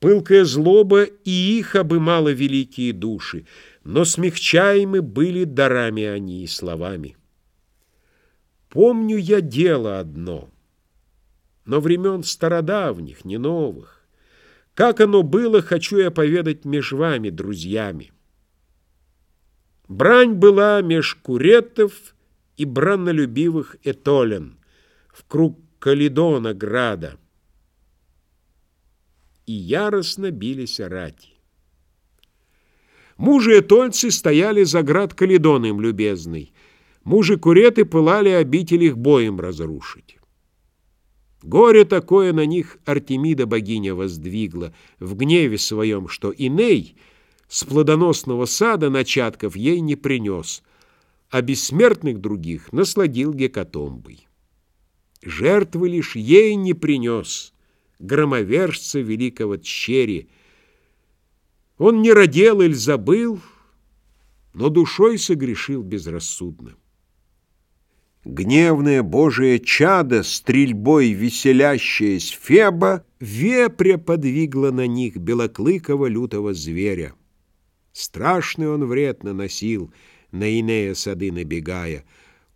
Пылкая злоба и их обымала великие души, но смягчаемы были дарами они и словами. Помню я дело одно, но времен стародавних, не новых. Как оно было, хочу я поведать меж вами, друзьями. Брань была меж куретов и браннолюбивых этолен в круг Калидона града и яростно бились рати. Мужи этольцы стояли за град Каледон им любезный, мужи куреты пылали обитель их боем разрушить. Горе такое на них Артемида богиня воздвигла в гневе своем, что Иней с плодоносного сада начатков ей не принес, а бессмертных других насладил гекатомбой. Жертвы лишь ей не принес — громовержца великого Тщери. Он не родил или забыл, но душой согрешил безрассудно. Гневное Божие чадо, стрельбой веселящаясь Феба, вепря подвигла на них белоклыкого лютого зверя. Страшный он вред наносил, на Инея сады набегая,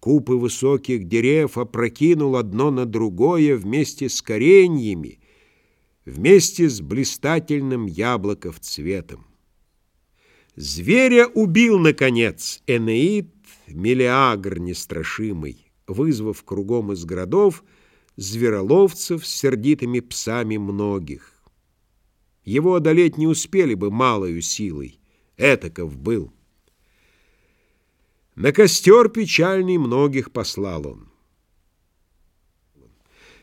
Купы высоких дерев опрокинул одно на другое вместе с кореньями, вместе с блистательным яблоков цветом. Зверя убил, наконец, Энеид Мелиагр нестрашимый, вызвав кругом из городов звероловцев с сердитыми псами многих. Его одолеть не успели бы малою силой, этаков был. На костер печальный многих послал он.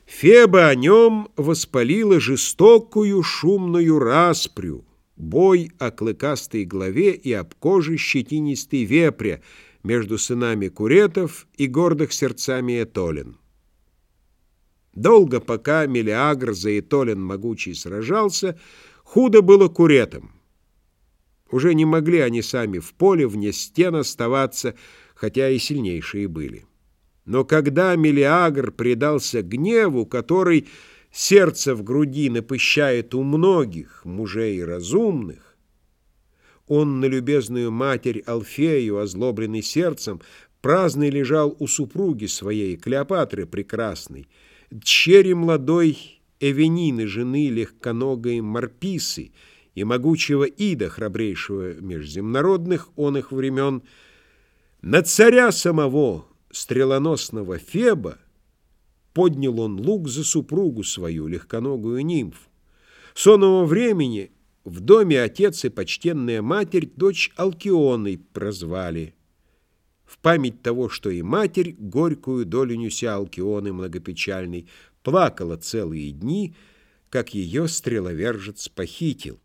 Феба о нем воспалила жестокую шумную распрю, бой о клыкастой голове и об коже щетинистой вепря между сынами Куретов и гордых сердцами Этолин. Долго, пока Мелиагр за Этолин могучий сражался, худо было Куретам. Уже не могли они сами в поле вне стен оставаться, хотя и сильнейшие были. Но когда Мелиагр предался гневу, который сердце в груди напыщает у многих мужей разумных, он на любезную матерь Алфею, озлобленный сердцем, праздный лежал у супруги своей, Клеопатры прекрасной, дщери молодой Эвенины, жены легконогой Марписы и могучего Ида, храбрейшего межземнородных он их времен, на царя самого, стрелоносного Феба поднял он лук за супругу свою, легконогую нимфу. Сонного времени в доме отец и почтенная матерь дочь Алкионой прозвали. В память того, что и матерь, горькую долю неся Алкионы многопечальной, плакала целые дни, как ее стреловержец похитил.